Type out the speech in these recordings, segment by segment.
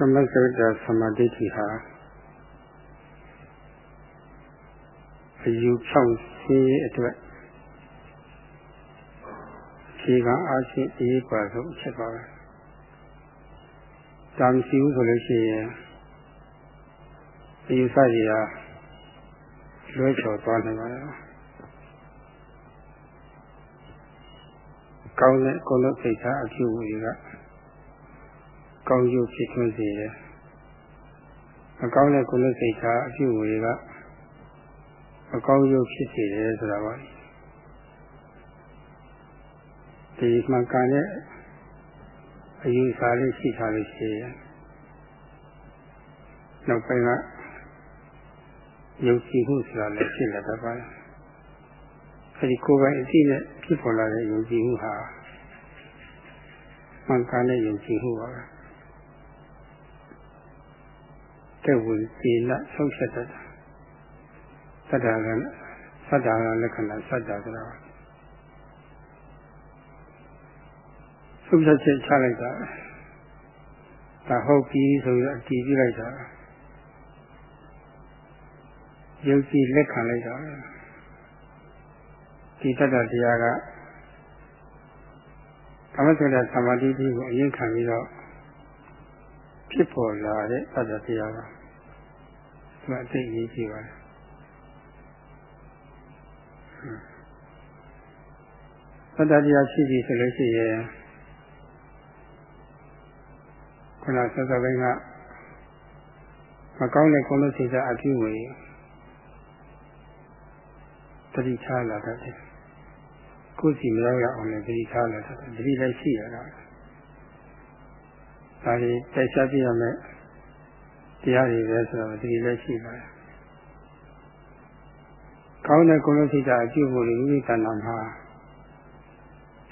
ကမ္မစရိတသမာဓိဋ္ဌိဟာအယူဖြောင့်စေးအတွက်ခြေကအားဖြင့်အေးပါဆုံးဖြစ်ပါပဲ။ဒါမရှိဘူးဆိုလို့ရှိရင်အယူဆကြီးဟာလွဲချော်သွားနိုင်ပါရဲ့။ကောင်းတဲ့ကိုယ်လုံးစိတ်ထားအကျိုးတွေက ကောင်းကျိုးဖြစ်ထွန်းစေတယ်။မကောင်းတဲ့ကိုယ်လုံးစိတ်ထားအကျိုးတွေကမကောင်းကျိုးဖြစ်စေတယ်ဆိုတာပါ။ဒီမှန်ကန်တဲ့အယူဆလေးရှိထားလို့ရှိရင်နောက်ပိုင်းကယုံကြည်မှုဆိုတာလည်းဖြစ်လာတတ်ပါတယ်။အဲဒီကိုယ်ပိုင်အသိနဲ့ဖြစ်ပေါ်လာတဲ့ယုံကြည်မှုဟာမှန်ကန်တဲ့ယုံကြည်မှုပါပဲ။ တဲ့ဝင်ကျေနပ်ဆုံးဖြတ်တတ်တာ။သတ္တကသတ္တကလက္ခဏာသတ္တဆိုတာဆုံးဖြတ်ချက်ချလိုက်တာ။ဒါဟုတ်ပြီဆိုပြီးအတည်ပြုလိုက်တာ။ယုံကြည်လက်ခံလိုက်တာဒီတတ္တတရားကသမထရသမာဓိတိကိုအရင်ခံပြီးတော့ဖြစ်ပေါ်လာတဲ့တတ္တတရားက သူအသိရေးကြည့်ပါတယ်တတ္တတရားရှိပြီဆိုလို့ရှိရင်ခုနဆက်စပ်ပိုင်းကမကောင်းတဲ့ကုလစိတ်အပြုဝေတတိထားလာတတ်တယ်ကိုယ်စီမရောက်ရအောင်လည်းတတိထားလာတတ်တယ်တတိလည်းရှိရတာဒါတွေတိုက်စားပြရမယ် တရားတွေပဲဆိုတော့တတိလည်းရှိပါတယ်ကောင်းတဲ့ကိုယ်လုံးစိတ်ဓာတ်အကျိုးကိုမိမိတဏ္ဍာမှာ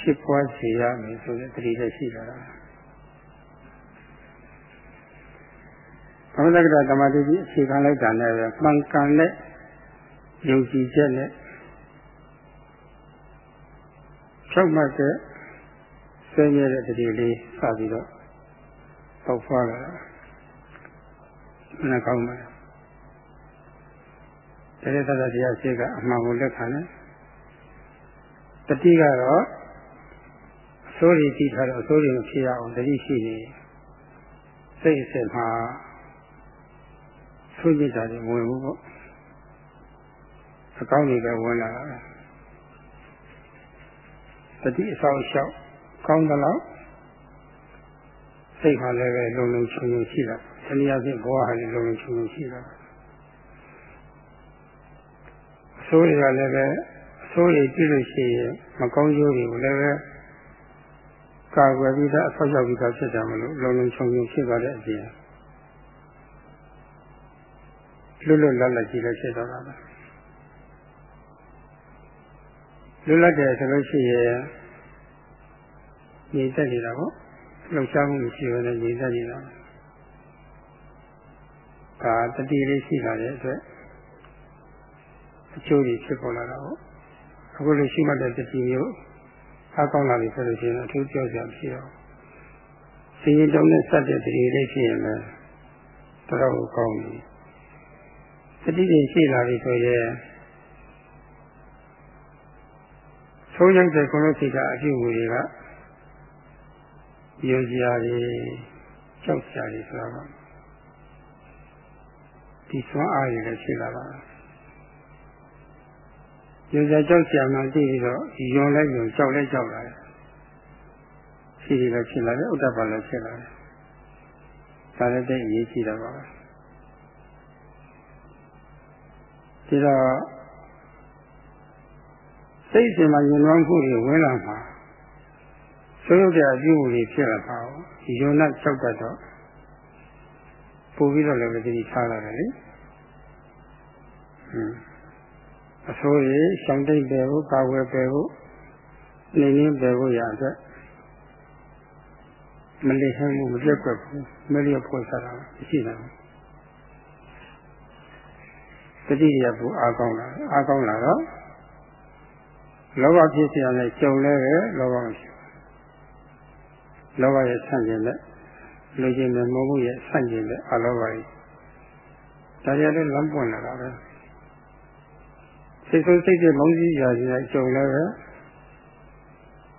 ဖြစ်ပွားစေရမယ်ဆိုတဲ့တတိလည်းရှိလာတာသမထကတမတိကြီးအခြေခံလိုက်တာနဲ့ပဲမှန်ကန်တဲ့ယုံကြည်ချက်နဲ့ဖြောက်မှတ်တဲ့ဆွေးမြဲတဲ့တတိလေးစပြီးတော့ပေါက်ဖွာလာတာမ နကောင်းပါဘူးတရေသတ္တတရားရှိကအမှန်ကိုလက်ခံတယ်တတိကတော့အစိုးရကြည့်ထားတော့အစိုးရမဖြစ်ရအောင်တတိရှိနေစိတ်အစစ်မှာဆွေးမြဲတာတွေဝင်ဘူးပေါ့အကောင်းတွေပဲဝင်လာတာတတိအဆောင်လျှောက်ကောင်းသလောက်စိတ်ဟာလည်းပဲလုံလုံချုံချုံရှိတာ တနည်းအားဖြင့်ဘဝဟာလည်းလုံလုံချုံချုံရှိတာအဆိုးတွေကလည်းပဲအဆိုးတွေကြည့်လို့ရှိရင်မကောင်းကျိုးတွေကိုလည်းပဲကာကွယ်ပြီးသားအဆောက်အဦပြီးသားဖြစ်ကြမလို့လုံလုံချုံချုံဖြစ်သွားတဲ့အပြင်လွတ်လွတ်လပ်လပ်ကြည့်လို့ဖြစ်သွားတာပါလွတ်လပ်တယ်ဆိုလို့ရှိရင်ညီတက်နေတာပေါ့လှုပ်ရှားမှုမရှိဘဲနဲ့ညီတက်နေတာ ဒါတတိလေးရှိလာတဲ့အတွက်အကျိုးတွေဖြစ်ပေါ်လာတာပေါ့အခုလိုရှိမှတ်တဲ့တတိမျိုးအားကောင်းလာပြီဆိုလို့ရှိရင်အထူးပြောကြမရှိတော့စီရင်တုံးနဲ့ဆက်တဲ့တတိလေးရှိရင်လည်းတော်ကောင်းပြီတတိတွေရှိလာပြီဆိုရင်ဆုံးရောက်တဲ့ကိုယ်လုံးစိတ်ကအပြုအမူတွေကယုံကြည်ရည်ကြောက်ကြရည်ဆိုတာက ဒီစွမ်းအားရည်လည်းရှိလာပါယုံကြည်ကြောက်ကြမှသိပြီးတော့ယုံလိုက်ယုံကြောက်လိုက်ကြောက်လာတယ်ရှိတယ်လည်းဖြစ်လာတယ်ဥဒ္ဒပလည်းဖြစ်လာတယ်ဒါလည်းတဲ့အရေးကြီးတာပါဒီတော့စိတ်စဉ်မှာညှဉ်းနှွမ်းမှုတွေဝင်လာမှာဆိုးရုပ်တဲ့အပြုအမူတွေဖြစ်လာပါဘူးဒီယုံနဲ့၆တတ်တော့ ပို့ပြီးတော့လည်းသတိထားလာတယ်လေအစိုးရရှောင်တိတ်ပဲဖို့ကာဝယ်ပဲဖို့နေနေပဲဖို့ရအတွက်မလေးဟင်းမှုမပြတ်ကွက်ဘူးမလျော့ဖို့စားတာရှိတာတတိယဘူအာကောင်းလာအာကောင်းလာတော့လောဘဖြစ်စရာနဲ့ကြုံလဲပဲလောဘမရှိဘူးလောဘရဲ့ဆန့်ကျင်တဲ့ လူချင်းနဲ့မမှုရဲ့ဆန့်ကျင်တဲ့အလောဘကြီးဒါကြလည်းလမ်းပွင့်လာတာပဲစိတ်ဆိုးစိတ်တွေမုန်းစည်းရာကြီးအကျုံလည်းပဲ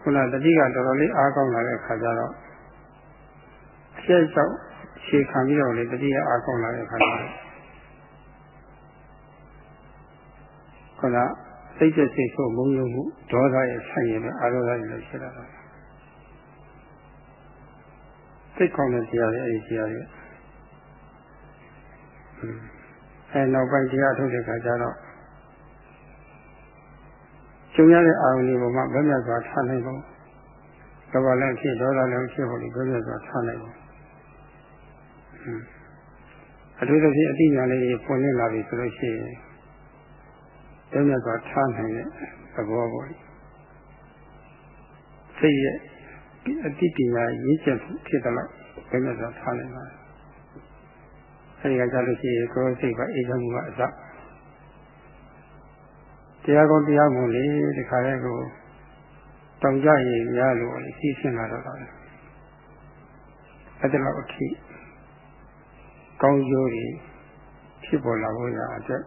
ခုနတတိကတော်တော်လေးအားကောင်းလာတဲ့ခါကျတော့အကျက်ကြောင့်ခြေခံပြီးတော့လေတတိယအားကောင်းလာတဲ့ခါကျတော့ခုနစိတ်တဲ့စိတ်ဆိုးမုန်းယုံမှုဒေါသရဲ့ဆိုင်ရင်လည်းအာရောဂတွေလည်းဖြစ်လာတာ စိတ်ကောင်းတဲ့တရားတွေအဲဒီတရားတွေအဲနောက်ပိုင်းတရားထုတ်တဲ့ခါကျတော့ကျုံရတဲ့အာရုံတွေပေါ်မှာဗမြတ်စွာထားနိုင်ဖို့ကဘာလည်းဖြစ်ဒေါသလည်းဖြစ်ဖို့ဒီဗမြတ်စွာထားနိုင်ဖို့အထူးသဖြင့်အတိညာလေးတွေပွင့်နေလာပြီဆိုလို့ရှိရင်ဗမြတ်စွာထားနိုင်တဲ့သဘောပေါ့စိတ်ရဲ့ အတိပညာရင်းချက်ဖြစ်တယ်လို့ဗမြတ်စွာထားနိုင်ပါတယ်အဲဒီကကြလို့ရှိရင်ကိုယ်စိတ်ကအေးချမ်းမှုကအစတရားကောတရားမူလေဒီခါလေးကိုတောင်ကြရည်များလို့စီးဆင်းလာတော့တယ်အဲ့ဒါတော့အထိကောင်းကျိုးတွေဖြစ်ပေါ်လာဖို့ရအတွက်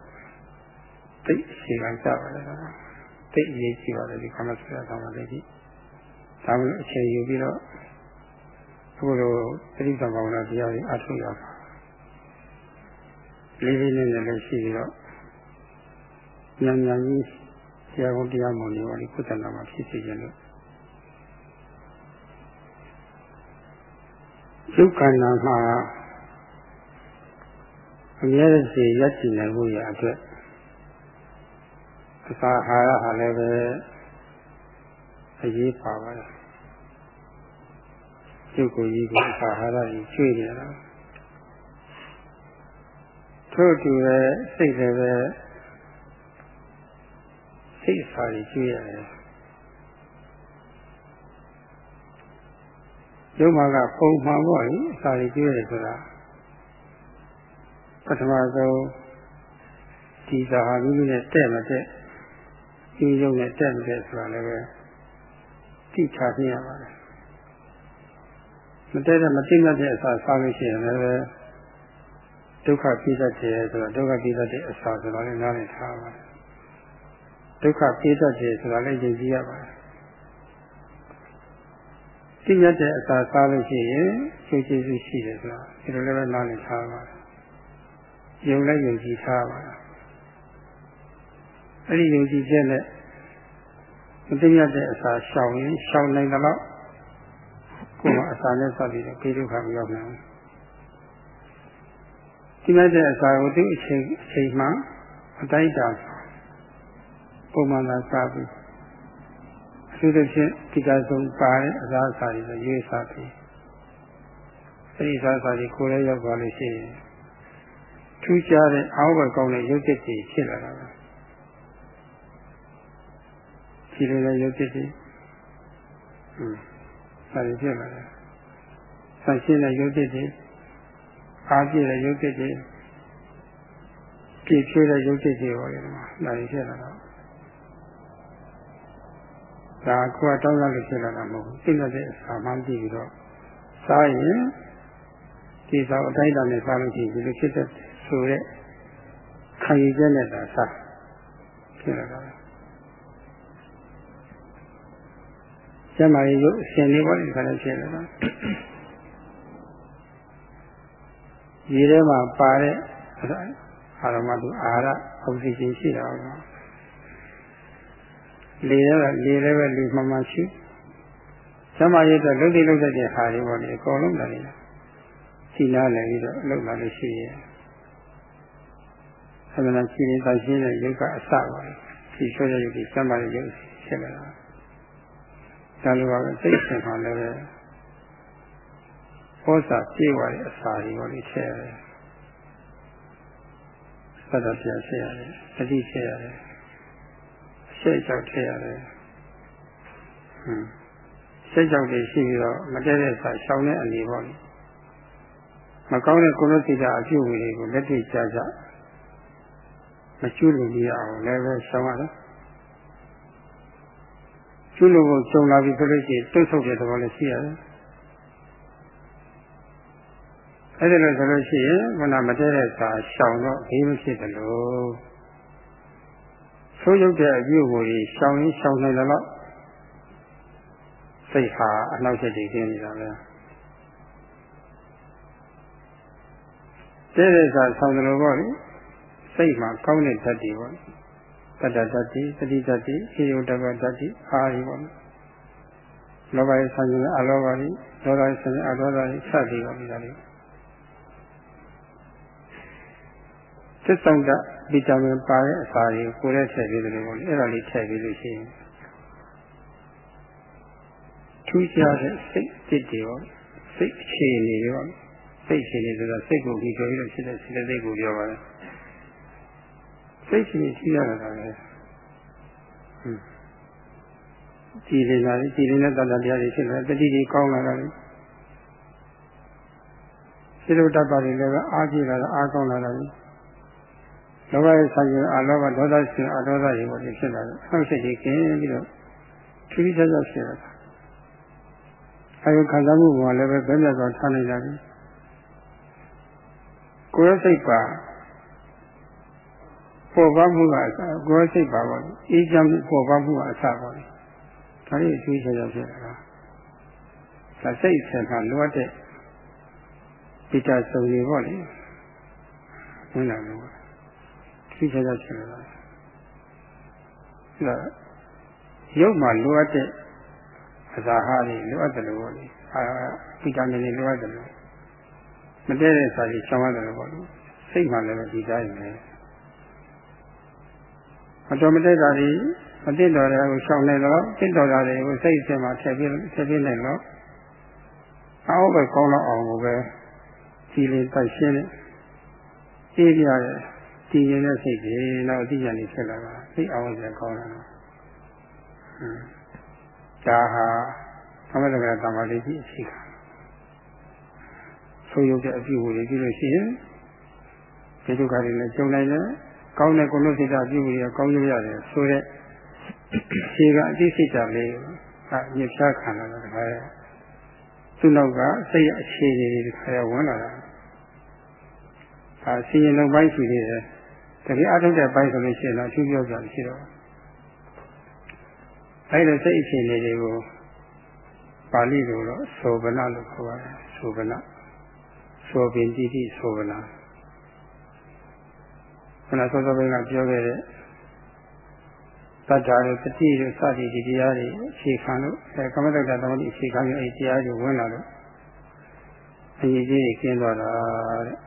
သိရှိခံကြပါလေသိအရေးကြီးပါတယ်ဒီကမ္ဘာဆရာတော်မှာလည်းဒီ ဒါမှအချိန်ယူပြီးတော့အခုလိုသတိတော်ဘာဝနာတရားတွေအထုရပါလေးလေးလေးနဲ့လည်းရှိပြီးတော့ဉာဏ်ဉာဏ်ကြီးဆရာကောတရားမုံတွေပါလေကုသနာမှာဖြစ်စေခြင်းလို့ယုတ်ခန္ဓာမှာအမြဲတစေရပ်တည်နိုင်ဖို့ရအတွက်အစာအာဟာရဟာလည်းပဲ အရေးပါပါတယ်ကျုပ်ကိုကြီးကိုအစာအာဟာရကြီးကျွေးနေတာထို့တူပဲစိတ်လည်းပဲစိတ်အစာကြီးကျွေးရတယ်ရုပ်မှာကပုံမှန်ပေါ့လေအစာကြီးကျွေးရတယ်ဆိုတာပထမဆုံးဒီစာဟာမိမိနဲ့တဲ့မတဲ့ဒီရုပ်နဲ့တဲ့မတဲ့ဆိုတာလည်းပဲ သိထားပြရပါတယ်မတဲ့တဲ့မသိမှတ်တဲ့အစာစားလို့ရှိရင်လည်းဒုက္ခပြည့်တတ်တယ်ဆိုတော့ဒုက္ခပြည့်တတ်တဲ့အစာဆိုတာလည်းနားလည်ထားပါတယ်ဒုက္ခပြည့်တတ်တယ်ဆိုတာလည်းယဉ်ကျေးရပါတယ်သိရတဲ့အစာစားလို့ရှိရင်ကျေကျေစုရှိတယ်ဆိုတာဒီလိုလည်းပဲနားလည်ထားပါတယ်ယုံလည်းယုံကြည်ထားပါတယ်အဲ့ဒီယုံကြည်ချက်နဲ့ မသိရတဲ့အစာရှောင်ရင်ရှောင်နိုင်တယ်လို့ကိုယ်ကအစာနဲ့စပ်ပြီးတော့ပြေဒုက္ခမရောက်နိုင်ဘူးဒီမဲ့တဲ့အစာကိုသူ့အချိန်အချိန်မှအတိုင်းတာပုံမှန်သာစားပြီးအထူးသဖြင့်ဒီကဆုံးပါတဲ့အစားအစာတွေရွေးစားပြီးအဲဒီအစားအစာတွေကိုယ်လည်းရောက်သွားလို့ရှိရင်ထူးခြားတဲ့အောက်ဘက်ကောင်းတဲ့ရုပ်ချက်တွေဖြစ်လာတာပဲ ဒီလိုလည်းရုပ်ချက်တွေอืมဒါတွေဖြစ်လာတယ်ဆန့်ရှင်းတဲ့ရုပ်ချက်တွေအားပြည့်တဲ့ရုပ်ချက်တွေပြည့်ဖြည့်တဲ့ရုပ်ချက်တွေဟောတယ်မှာဒါတွေဖြစ်လာတော့ဒါကိုယ်တောင်းရလို့ဖြစ်လာတာမဟုတ်ဘူးသိတဲ့အစာမှန်းကြည့်ပြီးတော့စားရင်ဒီစားအတိုင်းအတာနဲ့စားလို့ရှိရင်ဒီလိုဖြစ်တဲ့ဆိုတဲ့ခံယူချက်နဲ့သာစားဖြစ်လာတာ ကျမရဲ့ရုပ်အရှင်လေးပေါ်ဒီခါလေးဖြစ်လာတာရေထဲမှာပါတဲ့အာရမတုအာရအောက်ဆီဂျင်ရှိတာပေါ့လေလည်းလေလည်းပဲလေမှမှရှိကျမရဲ့တော့လုတ်တိလုတ်တဲ့ဟာတွေပေါ့လေအကုန်လုံးတယ်ရှိနာလည်းပြီးတော့လုတ်လာလို့ရှိရဲ့သမဏရှိနေတာရှင်းတဲ့ယုတ်ကအစပါပဲဒီဆွဲတဲ့ယုတ်ဒီစမ်းပါတဲ့ယုတ်ဖြစ်လာတာ ဒါလိုပါပဲစိတ်ရှင်မှာလည်းပဲဘောစာပြေးသွားတဲ့အစာတွေပေါ့လေထည့်ရတယ်သတ္တပြထည့်ရတယ်တတိထည့်ရတယ်အရှိတ်ချောက်ထည့်ရတယ်ဟွန်းစိတ်ကြောင့်တည်ရှိပြီးတော့မတည့်တဲ့စာရှောင်တဲ့အနေပေါ့လေမကောင်းတဲ့ကုလစိတ်အပြုအမူတွေကိုလက်တွေ့ကြကြမကျွလို့မရအောင်လည်းပဲရှောင်ရတယ် ကျွလို့ကိုကြုံလာပြီဆိုလို့ရှိရင်တုတ်ဆုပ်တဲ့သဘောလည်းရှိရတယ်အဲ့ဒါလို့ဆိုလို့ရှိရင်ခုနမတည့်တဲ့စာရှောင်တော့ဘေးမဖြစ်တယ်လို့ဆိုးရုပ်တဲ့အပြုအမူကြီးရှောင်ရင်ရှောင်နိုင်တယ်လို့စိတ်ဟာအနှောက်အယှက်တွေကျင်းနေတာပဲတဲ့တဲ့စာဆောင်တယ်လို့ပေါ့လေစိတ်မှာကောင်းတဲ့ဓာတ်တွေပေါ့ တတ္တဓာတ်တွေသတိဓာတ်တွေဟိယုတ္တဘဓာတ်တွေအားတွေပေါ့လောဘရဲ့ဆံခြင်းအလောဘတွေဒေါသရဲ့ဆံခြင်းအဒေါသတွေစသည်ပါပြီဒါလေးသစ္ဆောင်တဗီတာမင်ပါတဲ့အစာတွေကိုယ်နဲ့ထည့်ပြီးတယ်လို့ပေါ့လေအဲ့ဒါလေးထည့်ပြီးလို့ရှိရင်ထူးခြားတဲ့စိတ်တစ်တွေပေါ့စိတ်အခြေအနေတွေပေါ့စိတ်အခြေအနေဆိုတာစိတ်ကိုကြည့်ကြပြီးတော့ဖြစ်တဲ့စိတ်စိတ်ကိုပြောပါတယ် စိတ်ရှိရှိရတာပဲဟွန်းကြည်နေတာကြည်နေတဲ့တတ္တတရားတွေဖြစ်လာတတိတွေကောင်းလာတာလေစိတ်တတ်ပါတွေလည်းအားကြည့်လာတာအားကောင်းလာတာလေလောဘရဲ့ဆံကျင်အလောဘဒေါသရှင်အဒေါသတွေပေါ်ဖြစ်လာတယ်။ဟုတ်စိတ်ကြီးကျင်းပြီးတော့ထူးထူးခြားခြားဖြစ်လာတာ။အဲဒီခံစားမှုကလည်းပဲဘယ်မြတ်စွာထားနိုင်တာလဲ။ကိုယ်စိတ်ပါ ပေါ်ပါမှုကအစကိုယ်စိတ်ပါပါအေးချမ်းပေါ်ပါမှုကအစပါလေ။ဒါလေးအထူးခြားခြားဖြစ်လာတာ။ဒါစိတ်ဆင်မှာလိုအပ်တဲ့ပိဋကစုံတွေပေါ့လေ။ဝင်လာလို့သိချင်တာဖြစ်လာတယ်။ရုပ်မှာလိုအပ်တဲ့အစာဟာတွေလိုအပ်တယ်လို့ပေါ့လေ။အာဗီတာမင်တွေလိုအပ်တယ်လို့မတည့်တဲ့စာကြီးရှောင်ရတယ်လို့ပေါ့လေ။စိတ်မှလည်းဒီတိုင်းပဲ။ မတော်မတည့်တာတွေမတည့်တော်တဲ့ကိုရှောင်နေတော့တင့်တော်တာတွေကိုစိတ်အစဉ်မှာထည့်ပြီးထည့်ပြီးနေတော့အောက်ပဲကောင်းတော့အောင်ကိုပဲကြည်လင်တိုက်ရှင်းနေအေးပြရတယ်တည်ရင်တဲ့စိတ်တွေနောက်အတိအကျနေဖြစ်လာတာစိတ်အောင်စရာကောင်းလာတာဟွန်းဒါဟာသမထကတမ္မာလေးကြီးအခြေခံဆိုရုပ်တဲ့အပြုအမူတွေပြုလို့ရှိရင်ဒီဒုက္ခတွေလည်းကြုံနိုင်တယ် ကောင်းတဲ့ကုလစိတ်အပြုအမူတွေကောင်းရရတယ်ဆိုတဲ့ခြေကအသိစိတ်ဓာတ်လေးကညှဖြားခံလာတာတခါရဲ့သူ့နောက်ကစိတ်ရဲ့အခြေအနေတွေတခါရဲ့ဝင်လာတာဒါစီရင်လုံးပိုင်းရှိသေးတယ်တကယ်အထုတ်တဲ့ပိုင်းဆိုလို့ရှိရင်တော့အထူးပြောကြမရှိတော့အဲ့ဒီစိတ်အခြေအနေတွေကိုပါဠိလိုတော့သောဗနာလို့ခေါ်ပါတယ်သောဗနာသောပင်တိတိသောဗနာ ခဏသောသောဘင်းကပြောခဲ့တဲ့တတ္တာတို့တတိတို့စသည်ဒီတရားတွေအခြေခံလို့အဲကမ္မတ္တသမတိအခြေခံပြီးအဲဒီတရားတွေဝင်လာလို့အရေးကြီးကြီးကျင်းသွားတာတဲ့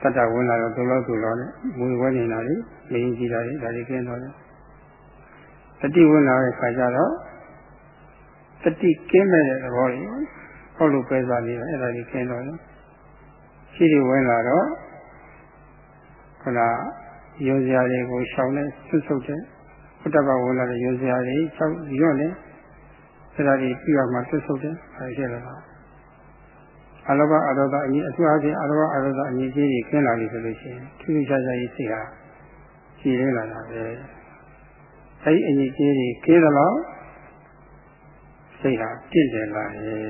သတ္တဝင်လာတော့ဒုလောက်ဒုလောက်နဲ့မူဝဲနေတာလေမင်းကြီးတာလေဒါတွေကျင်းသွားတယ်တတိဝင်လာတဲ့ခါကျတော့တတိကင်းမဲ့တဲ့သဘောကြီးဟုတ်လို့ပဲစားနေတာအဲ့ဒါကြီးကျင်းသွားတယ်ရှိတွေဝင်လာတော့ ခဏရောစရာတွေကိုရှောင်နေဆွတ်ဆုပ်တယ်ဘုဒ္ဓဘာဝင်လာတဲ့ရောစရာတွေရှောင်ရော့နေအဲ့ဒါကြီးပြီးတော့မှဆွတ်ဆုပ်တယ်အဲ့ဒီလိုပါအလောဘအရောဒအညီအထူးအားဖြင့်အလောဘအရောဒအညီကြီးကြီးခင်းလာပြီဆိုလို့ရှိရင်ထူးထူးခြားခြားကြီးစိတ်ဟာကြည်ရင်းလာတာပဲအဲဒီအညီကြီးကြီးခင်းသလားစိတ်ဟာတင့်တယ်လာရဲ့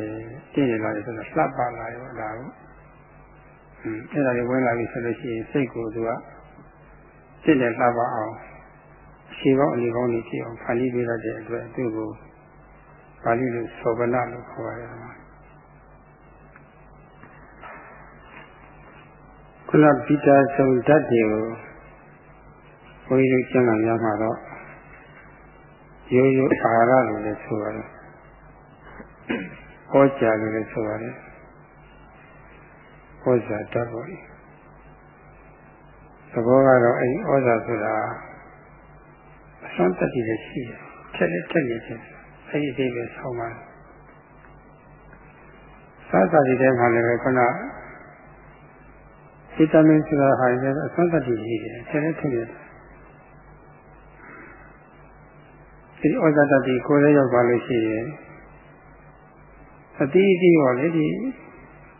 တင့်တယ်လာရဲ့ဆိုတော့လှပလာရောဒါကိုอืม အဲ့ဒါတွေဝင်လာပြီဆိုလို့ရှိရင်စိတ်ကိုသူကတင့်တယ်လှပအောင်ခြေကောင်းအနေကောင်းနေဖြစ်အောင်ဖန်တီးပေးရတဲ့အတွက်သူ့ကိုပါဠိလိုသောဗနာလို့ခေါ်ရတယ်ခုနဗီတာဆုံဓာတ်တွေကိုဘုန်းကြီးတို့ကျမ်းဂန်များမှာတော့ရိုးရိုးအာဟာရလို့လည်းဆိုပါတယ်။ဟောကြားလို့လည်းဆိုပါတယ်။ ဟောကြားတတ်ပါလေ။သဘောကတော့အဲဒီဩဇာဆိုတာအစွမ်းတတိလည်းရှိတယ်။ထက်လက်ထက်နေခြင်းအဲဒီအသေးပဲဆောင်းပါစားစာတွေထဲမှာလည်းခုနဗီတာမင်ဆိုတာဟာလည်းအစွမ်းတတိရှိတယ်ဆယ်လက်ထက်ရတယ်ဒီဩဇာတတိကိုယ်လည်းရောက်ပါလို့ရှိရင်အတိအကျရောလေဒီ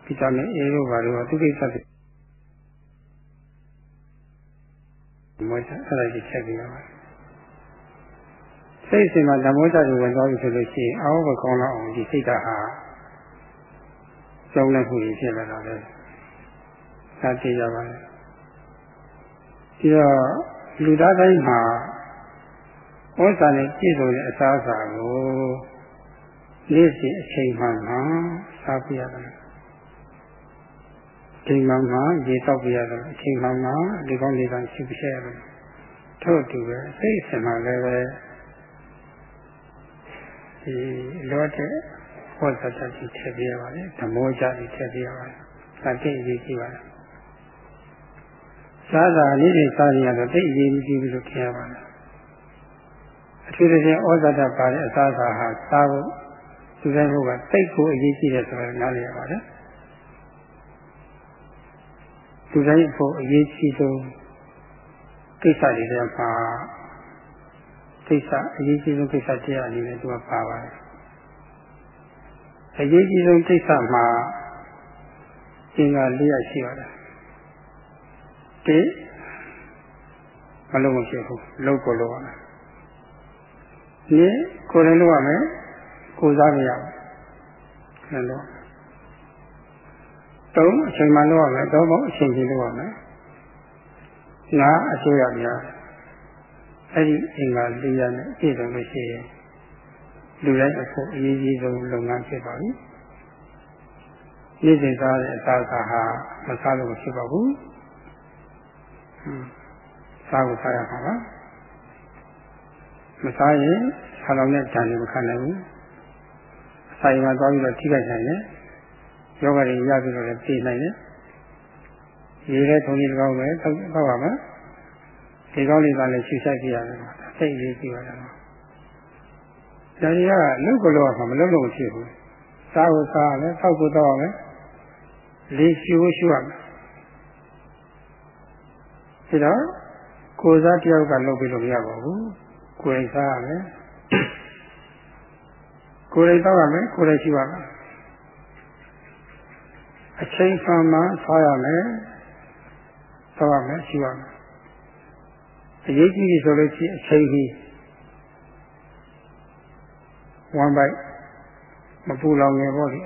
ဗီတာမင် A တို့ဘာလို့သူကိစ္စတွေမောချအဲ့ဒါကြီးချက်ပြီးရပါတယ်စိတ်စဉ်မှာဓမ္မောချတွေဝင်သွားပြီဆိုလို့ရှိရင်အောက်ဘကောင်းလောက်အောင်ဒီစိတ်ဓာတ်ဟာကြောင်းလိုက်မှုတွေဖြစ်လာတာပဲသာသိရပါတယ်ဒီတော့လူသားတိုင်းမှာဩဇာနဲ့ပြည့်စုံတဲ့အစားအစာကိုနေ့စဉ်အချိန်မှန်မှစားပြရတယ်။ ချိန်မှန်မှရေတောက်ပြရတယ်အချိန်မှန်မှဒီကောင်းလေးကရှိပြရတယ်။ထို့တူပဲစိတ်အစဉ်မှလည်းပဲဒီလောတဲ့ဟောဇာတတိထည့်ပြရပါတယ်ဓမ္မောကြတိထည့်ပြရပါတယ်။ဒါတိတ်အရေးကြီးပါတယ်။စားတာလေးတွေစားရတော့တိတ်အရေးကြီးပြီလို့ထင်ရပါတယ်အထူးသဖြင့်ဩဇာတပါတဲ့အစားအစာဟာစားဖို့သူတိုင်းဖို့ကတိတ်ကိုအရေးကြီးတယ်ဆိုတော့နားလည်ရပါတယ် သူတိုင်းဖို့အရေးကြီးဆုံးကိစ္စတွေထဲမှာကိစ္စအရေးကြီးဆုံးကိစ္စတရားအနေနဲ့သူကပါပါတယ်အရေးကြီးဆုံးကိစ္စမှာသင်္ကာ၄ရရှိပါတယ်တိမလုံးမဖြစ်ဘူးလုံးကိုလုံးရမယ်ဒီကိုယ်လည်းလုံးရမယ်ကိုစားမရဘူးလည်းလုံး သုံးအချိန်မှလုံးရမယ်သုံးဖို့အချိန်ကြီးလုံးရမယ်ငါအစိုးရများအဲ့ဒီအင်္ဂါ၄ရနဲ့ပြည့်စုံလို့ရှိရင်လူတိုင်းအဖို့အရေးကြီးဆုံးလုပ်ငန်းဖြစ်ပါပြီ။ရည်စင်စားတဲ့အစားအစာဟာမစားလို့ဖြစ်ပါဘူး။စားကိုစားရမှာပါမစားရင်ဆာလောင်တဲ့ဓာတ်တွေမခံနိုင်ဘူးအစာရင်ကသွားပြီးတော့ထိခိုက်နိုင်တယ် ယောဂတွေရပြီးတော့လည်းပြေးနိုင်တယ်ရေလည်းထုံကြီးတကောင်းပဲတောက်တော့ပါမယ်ဒီကောင်းလေးကလည်းရှူဆိုင်ပြရတယ်စိတ်လေးကြည့်ရတယ်ဒါကြီးကလုတ်ကလောကမလုတ်လို့ဖြစ်ဘူးစားကိုစားရမယ်တောက်ကိုတောက်ရမယ်လေးရှူကိုရှူရမယ်ဒါတော့ကိုယ်စားတယောက်ကလုပ်ပြီးလို့မရပါဘူးကိုယ်စားရမယ်ကိုယ်တိုင်တော့ရမယ်ကိုယ်တိုင်ရှိပါမယ် အချိန်မှန်မှစားရမယ်တော့ရမယ်ရှိပါမယ်အရေးကြီးပြီဆိုလို့ရှိရင်အချိန်ကြီးဝမ်းပိုက်မပူလောင်ငယ်ပေါ့လေ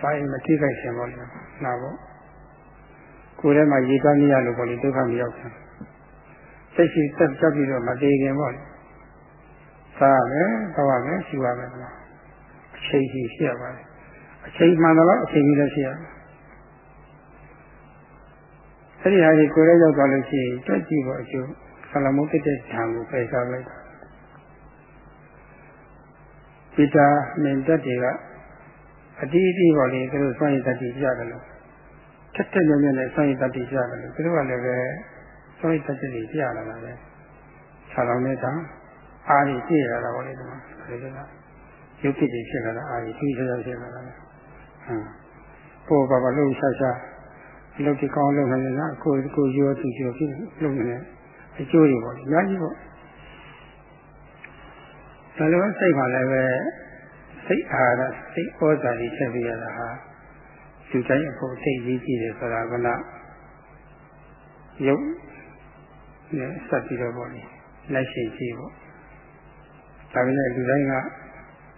စားရင်မထိခိုက်ရှင်ပေါ့လေနာပေါ့ကိုယ်ထဲမှာရေသွားမရလို့ပေါ့လေဒုက္ခမရောက်ဘူးစိတ်ရှိသက်ကြောက်ပြီးတော့မတည်ခင်ပေါ့လေစားရမယ်တောက်ရမယ်ရှိရမယ်ကွာအချိန်ကြီးရှိရပါတယ် အချိန်မှန်တော့အချိန်ကြီးလည်းရှိရမယ်အဲ့ဒီဟာကြီးကိုယ်ရဲ့ရောက်သွားလို့ရှိရင်တွက်ကြည့်ဖို့အကျိုးဆလမုတ်တဲ့ဓာတ်ကိုပယ်စားလိုက်တာပိတာမင်တက်တွေကအတီးအတီးပေါ့လေသူတို့စွန့်ရည်တတ်ကြည့်ကြတယ်လို့ထက်ထက်မြက်မြက်နဲ့စွန့်ရည်တတ်ကြည့်ကြတယ်လို့သူတို့ကလည်းပဲစွန့်ရည်တတ်ကြည့်ကြရလာတာပဲဆလောင်နေတာအားကြီးပြည့်လာတာပေါ့လေဒီမှာဒီလိုကရုပ်ဖြစ်ပြီးဖြစ်လာတာအားကြီးပြီးဆက်ဖြစ်လာတာဟမ် ပို့ပါပါလို့ရှာရှာအလုပ်ကြီးကောင်းလုပ်နိုင်လားကိုကိုရောသူရောဖြစ်လုပ်နေတယ်အကျိုးတွေပေါ့အများကြီးပေါ့ဒါလိုစိတ်ပါလည်းပဲစိတ်အာရစိတ်ဩဇာကြီးချက်ပြရတာဟာလူတိုင်းအဖို့စိတ်ကြီးကြည့်တယ်ဆိုတာကလည်းရုပ်နဲ့ဆက်ပြီးတော့ပေါ့လေလက်ရှိကြည့်ပေါ့ဒါပေမဲ့လူတိုင်းက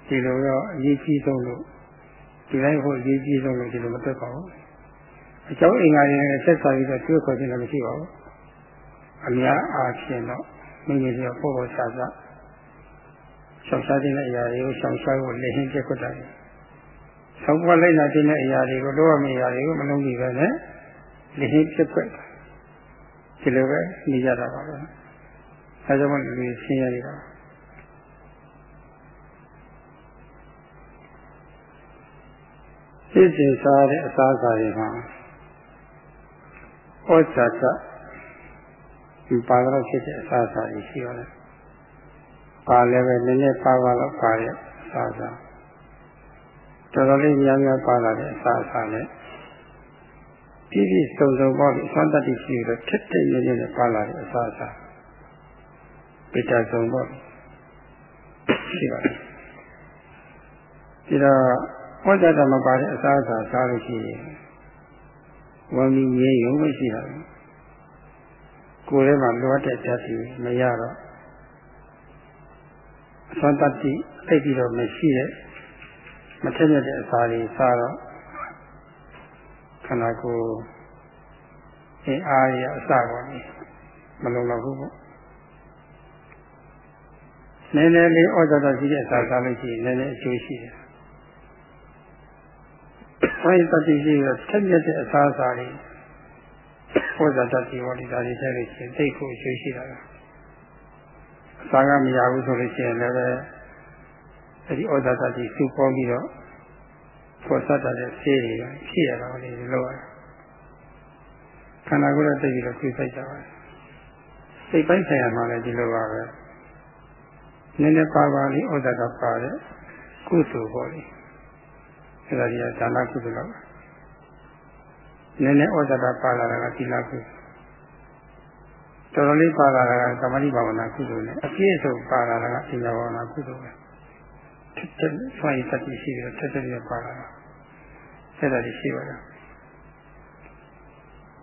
ဒီလိုတော့အရေးကြီးဆုံးလို့ ဒီတိုင်းဟိုအရေးကြီးဆုံးလို့ဒီလိုမတက်ပါဘူးအကြောင်းအင်္ဂါတွေနဲ့ဆက်ဆံပြီးတော့တွေ့ခေါ်ခြင်းလည်းမရှိပါဘူးအများအားဖြင့်တော့မိမိတို့ပေါ်ပေါ်ဆာဆာရှောင်ရှားတဲ့အရာတွေကိုရှောင်ရှားဖို့လက်ဟင်းပြက်ခွတ်တယ်ဆောက်ပွားလိုက်လာတဲ့အရာတွေကိုတော့မအရာတွေကိုမလုံးကြည့်ပဲနဲ့လက်ဟင်းပြက်ခွတ်ဒီလိုပဲနေကြတာပါပဲအဲကြောင့်လူရှင်းရရတာ ဖြစ်စဉ်စားတဲ့အစားအစာတွေမှာဩဇာတဒီပါတော့ဖြစ်တဲ့အစားအစာတွေရှိရတယ်။ပါလည်းပဲနည်းနည်းပါပါတော့ပါရဲ့အစားအစာတော်တော်လေးများများပါလာတဲ့အစားအစာနဲ့ပြည့်ပြည့်စုံစုံပေါ့ဒီအစွမ်းတတိရှိတော့ထက်ထက်ရရနဲ့ပါလာတဲ့အစားအစာပိတ္တစုံပေါ့ရှိပါတယ်။ဒီ တော့ဝိဇ္ဇာမပါတဲ့အစားအစာစားလို့ရှိရင်ဝမ်းကြီးငြိမ်းရုံမရှိတာကိုယ်ထဲမှာလိုအပ်တဲ့ဓာတ်ကြီးမရတော့အစွမ်းတတိသိပြီးတော့မရှိတဲ့မထက်မြက်တဲ့အစာတွေစားတော့ခန္ဓာကိုယ်အင်းအားရအစပါနေမလုံလောက်ဘူးပေါ့နည်းနည်းလေးဩဇာတရှိတဲ့အစာစားလို့ရှိရင်နည်းနည်းအကျိုးရှိတယ်။ အဲဒီတတိရှိတော့ထက်မြက်တဲ့အစာစားတွေဩဇာတရှိဟောဒီဒါတွေထည့်လို့ရှိရင်သိဖို့အကျိုးရှိတာ။အစာကမရဘူးဆိုလို့ရှိရင်လည်းအဲဒီဩဇာတရှိစုပေါင်းပြီးတော့ပေါ်ဆက်တဲ့ဆေးတွေရှိရတာလေလို့ရတယ်ခန္ဓာကိုယ်နဲ့သိပြီးတော့ခွေဆိုင်ကြပါတယ်စိတ်ပိုင်းဆိုင်ရာမှာလည်းဒီလိုပါပဲနည်းနည်းပါပါလေးဩဇာကပါတဲ့ကုသိုလ်ပေါ့လေ အဲဒါကြီးကဒါနကုသိုလ်တော့နည်းနည်းဩဇာကပါလာတာကသီလကုသိုလ်တော်တော်လေးပါလာတာကသမာဓိဘာဝနာကုသိုလ်နဲ့အပြည့်စုံပါလာတာကပညာဘာဝနာကုသိုလ်ပဲထက်တဲ့ဆွမ်းရည်တတ်ရှိပြီးတော့ထက်တဲ့ပါလာတာအဲ့ဒါကြီးရှိပါလား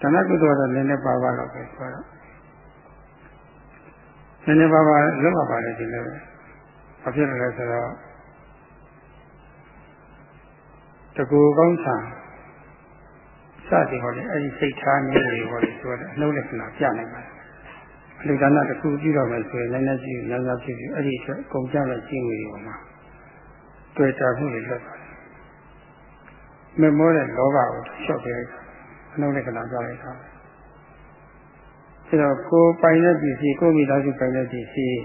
ဒါနကုသိုလ်ကတော့နည်းနည်းပါးပါးတော့ပဲဆိုတော့နည်းနည်းပါးပါးလောက်ပါပါလေဒီလိုဘာဖြစ်လဲဆိုတော့ တကူကောင်းဆံစသည်ဟောလေအဲ့ဒီစိတ်ထားနည်းတွေဟောလေဆိုတော့အနှုတ်လက္ခဏာပြနိုင်ပါတယ်အလူဒါနတစ်ခုပြုတော့မယ်ဆိုရင်လည်းလည်းကြည့်ညောင်းညောင်းဖြစ်ပြီးအဲ့ဒီအတွက်ကုန်ကြတဲ့ကျင့်ဝတ်တွေပေါ်မှာတွေ့တာမှုတွေလုပ်ပါတယ်မမောတဲ့လောဘကိုလျှော့ပေးလိုက်တာအနှုတ်လက္ခဏာပြလိုက်တာအဲတော့ကိုပိုင်တဲ့ပစ္စည်းကိုမိသားစုပိုင်တဲ့ပစ္စည်း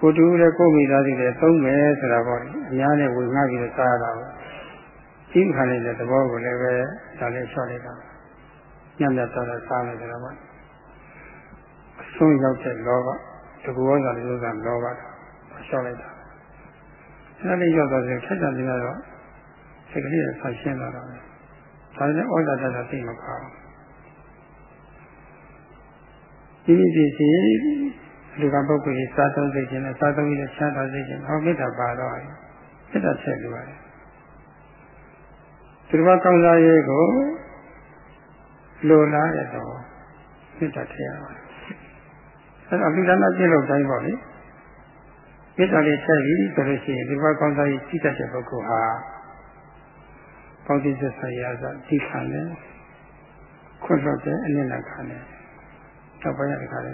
ကိုတူလည်းကိုမိသားစုလည်းသုံးမယ်ဆိုတာပေါ့အများနဲ့ဝင်ငှပြီးတော့စားရတာပေါ့ သိခံနေတဲ့သဘောကိုလည်းပဲဒါလည်းလျှော့လိုက်တာညံ့ညံ့စားတာစားမယ်ဆိုတာပေါ့အဆုံးရောက်တဲ့လောဘတကူဝါစာလေးစားလောဘလျှော့လိုက်တာအဲဒါလေးရောက်တော့ဆက်ကြနေတော့စိတ်ကလေးဆာရှင်းလာတာပဲဒါနဲ့ဩဇာတတ်တာသိမကောင်းဒီဒီဒီစီလူကပုဂ္ဂိုလ်ကြီးစားသုံးစိတ်ခြင်းနဲ့စားသုံးပြီးချမ်းသာစိတ်ခြင်းဟောမေတ္တာပါတော့တယ်မေတ္တာဆက်လို့ရတယ် ဒီဘကောင်းစားရေးကိုလိုလားတဲ့တော့မေတ္တာထည့်ရပါတယ်အဲတော့လူဒါနပြည့်လို့တိုင်းပေါ့လေမေတ္တာလေးထည့်ပြီးဆိုလို့ရှိရင်ဒီဘကောင်းစားရေးကြီးတတ်တဲ့ပုဂ္ဂိုလ်ဟာပေါင်းစည်းဆက်ဆံရသာဒီခံတယ်ခွတ်လို့တဲ့အနစ်နာခံတယ်တော့ဘာရတဲ့ခါလဲ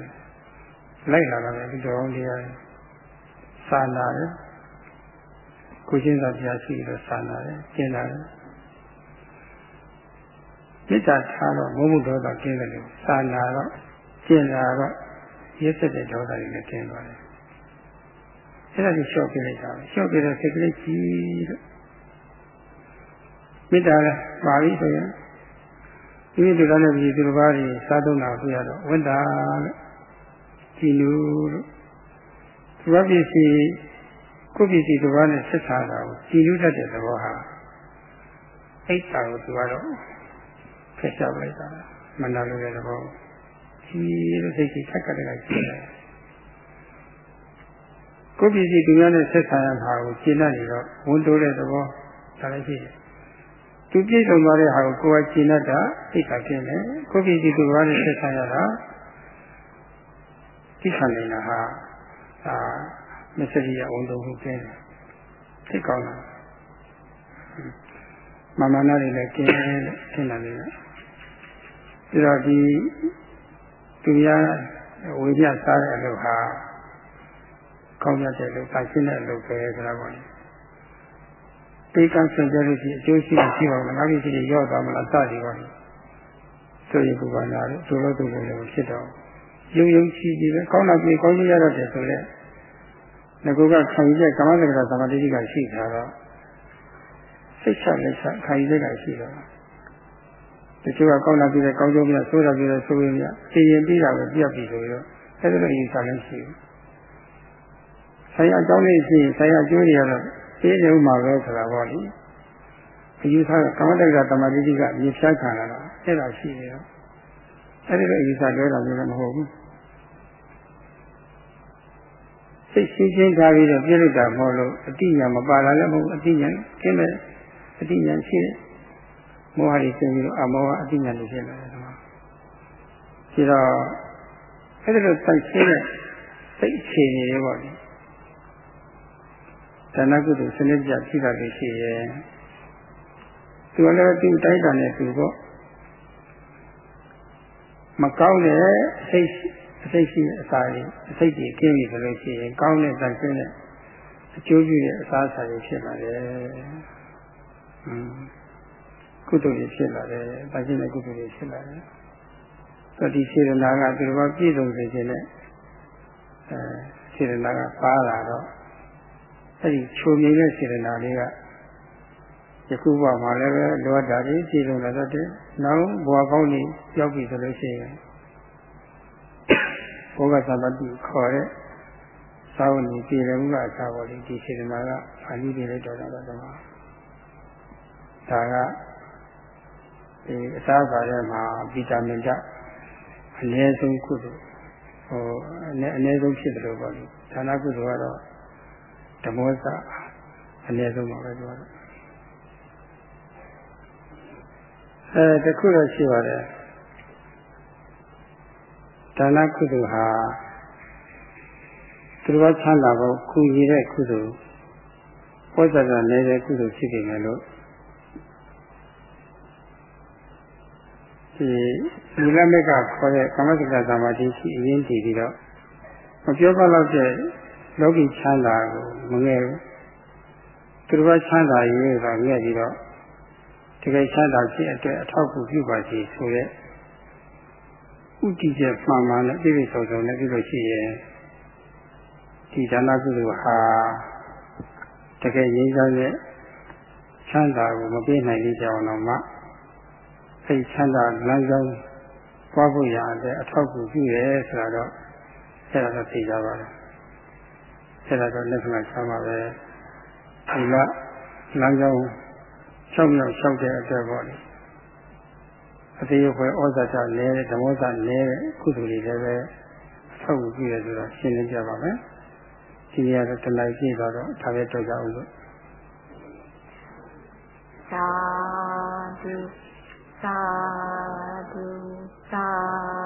လိုက်လာတာပဲဒီတော်တရားစာနာတယ်ကိုချင်းသာတရားရှိလို့စာနာတယ်ကျင့်တာတယ် မေတ္တာထားတော့မုံမှုဒေါသကျင်းတယ်လို့စာနာတော့ကျင့်တာတော့ရစ်သက်တဲ့ဒေါသတွေလည်းကျင်းသွားတယ်အဲ့ဒါကြီးလျှော့ပြလိုက်တာပဲလျှော့ပြတဲ့စိတ်ကလေးကြီးလို့မေတ္တာလည်းပါပြီဆိုရင်ဒီလိုကလည်းဒီသူတစ်ပါးကြီးစားသုံးတာပြရတော့ဝိတ္တာလို့ကြည်နူလို့သူကပစ္စည်းကိုပစ္စည်းတစ်ပါးနဲ့ဆက်ဆံတာကိုကြည်နူတတ်တဲ့သဘောဟာအိတ်တာကိုသူကတော့ ဖက်ရှားလိုက်တာမနာလို့တဲ့သဘောကြီးလို့စိတ်ကြီးထက်ကတည်းကကြည်တယ်ကိုပစ္စည်းသူများနဲ့ဆက်ဆံရမှာကိုရှင်းနေတော့ဝန်တိုးတဲ့သဘောဒါလည်းရှိတယ်သူပြည့်စုံသွားတဲ့ဟာကိုကိုယ်ကရှင်းတတ်တာသိတာဖြစ်တယ်ကိုပစ္စည်းသူများနဲ့ဆက်ဆံရတာသိခံနေတာဟာအာမစ္စရိယဝန်တုံမှုကျင်းတယ်သိကောင်းတာမမနာတွေလည်းကျင်းတယ်ထင်တယ်လေ ပြီးတော့ဒီသူများဝိညာစားတဲ့အလုပ်ဟာကောင်းရတဲ့လုပ်ပါရှင်းတဲ့အလုပ်ပဲဆိုတာပေါ့တေကံဆင်ကြလို့ရှိအကျိုးရှိရှိပါမလားငါ့ဖြစ်ဖြစ်ရောက်သွားမလားစသည်ပါဆိုရင်ဘူပါနာလို့သူလို့သူလို့လည်းဖြစ်တော့ယုံယုံကြည်ကြည်ပဲကောင်းတာပြေကောင်းကြီးရတော့တယ်ဆိုလဲငကူကခံယူတဲ့ကာမစကရသမာဓိကရှိတာတော့စိတ်ချလက်ချခံယူတဲ့ကရှိတော့ တချို့ကကောင်းတာပြေကောင်းကျိုးမြတ်ဆိုးတာပြေဆိုးရင်းမြတ်သိရင်ပြီးတာပဲပြတ်ပြီဆိုပြီးတော့အဲဒီလိုအရင်စားလို့ရှိဘူးဆိုင်အကြောင်းလေးရှိဆိုင်အကျိုးတွေကတော့သိနေဥမှာပဲဆိုတာပေါ့လေအယူဆကကာမတက္ကသမာဓိကမြေဖြတ်ခံလာတာအဲ့ဒါရှိနေတော့အဲ့ဒီလိုအယူဆပြောတာမျိုးလည်းမဟုတ်ဘူးစိတ်ရှင်းရှင်းထားပြီးတော့ပြည့်လို့တာမဟုတ်လို့အတိညာမပါလာလည်းမဟုတ်အတိညာကျင်းတယ်အတိညာရှိတယ် မောဟတွေကျင်းပြီးတော့အမောဟအတိညာတွေဖြစ်လာတယ်ဒီမှာဒီတော့အဲ့ဒီလိုစိုက်ရှင်းတဲ့စိတ်အခြေအနေတွေပေါ့လေဒါနကုသိုလ်စနစ်ကြဖြစ်တာလို့ရှိရဲ့သူလည်းသူတိုက်တာနဲ့သူပေါ့မကောင်းတဲ့အစိတ်အစိတ်ရှိအစာတွေအစိတ်တွေကျင်းပြီဆိုလို့ရှိရင်ကောင်းတဲ့တန်ရှင်းတဲ့အကျိုးပြုတဲ့အစာအစာတွေဖြစ်လာတယ်။อืม ကုသိုလ်တွေဖြစ်လာတယ်။တန်ရှင်းတဲ့ကုသိုလ်တွေဖြစ်လာတယ်။ဆိုဒီစေတနာကသူတော်ပြည့်စုံစေခြင်းနဲ့အဲစေတနာကပါလာတော့အဲ့ဒီချိုမြိန်တဲ့စေတနာလေးကယခုဘဝမှာလည်းပဲလောတာကြီးပြည့်စုံလာတဲ့နောက်ဘဝကောင်းကြီးရောက်ပြီဆိုလို့ရှိရင်ဘောဂသမတိခေါ်တဲ့သာဝတိပြည်တယ်မှုကအစာပေါ်လေးဒီစေတနာကအာနိပြလိုက်တော့တာတော့ဒါက ဒီအစာပါထဲမှာဗီတာမင်ဓာတ်အနည်းဆုံးကုသိုလ်ဟိုအနည်းအနည်းဆုံးဖြစ်တယ်လို့ပေါ့လေဌာနကုသိုလ်ကတော့ဓမောစအနည်းဆုံးပါပဲပြောတော့အဲတခုတော့ရှိပါတယ်ဒါနကုသိုလ်ဟာသူတော်ချမ်းသာဖို့ခုရည်တဲ့ကုသိုလ်ဝိဇ္ဇာနေတဲ့ကုသိုလ်ဖြစ်နေတယ်လို့ ဒီလူလက်မဲ့ကခေါ်တဲ့ကာမစကသမာဓိရှိအရင်တည်ပြီးတော့မပြောပါတော့တဲ့လောကီချမ်းသာကိုမငဲဘူးသူတော်ချမ်းသာရေးတော့ငဲ့ပြီးတော့တကယ်ချမ်းသာဖြစ်အတွက်အထောက်အကူပြုပါစီဆိုတဲ့ဥတည်ချက်မှန်မှန်နဲ့ပြည့်ပြည့်စုံစုံနဲ့ပြုလို့ရှိရင်ဒီဒါနကုသိုလ်ဟာတကယ်ရင်းစားတဲ့ချမ်းသာကိုမပြည့်နိုင်သေးကြအောင်တော့မှ စိတ်ချမ်းသာလမ်းကြောင်းပွားဖို့ရတဲ့အထောက်အကူပြုရဲဆိုတာတော့အဲ့ဒါတော့သိကြပါလားအဲ့ဒါတော့လက်ခံချမ်းပါပဲဒီကလမ်းကြောင်း၆မြောက်၆တဲ့အတွက်ပေါ့လေအသေးအခွဲဩဇာချနေတဲ့ဓမ္မောဇနေတဲ့ကုသိုလ်တွေလည်းပဲအထောက်အကူပြုရဆိုတော့ရှင်းလင်းကြပါမယ်ဒီနေရာတော့တလိုက်ကြည့်တော့ဒါပဲတော့ကြအောင်လို့သာဓု sadhu, sadhu.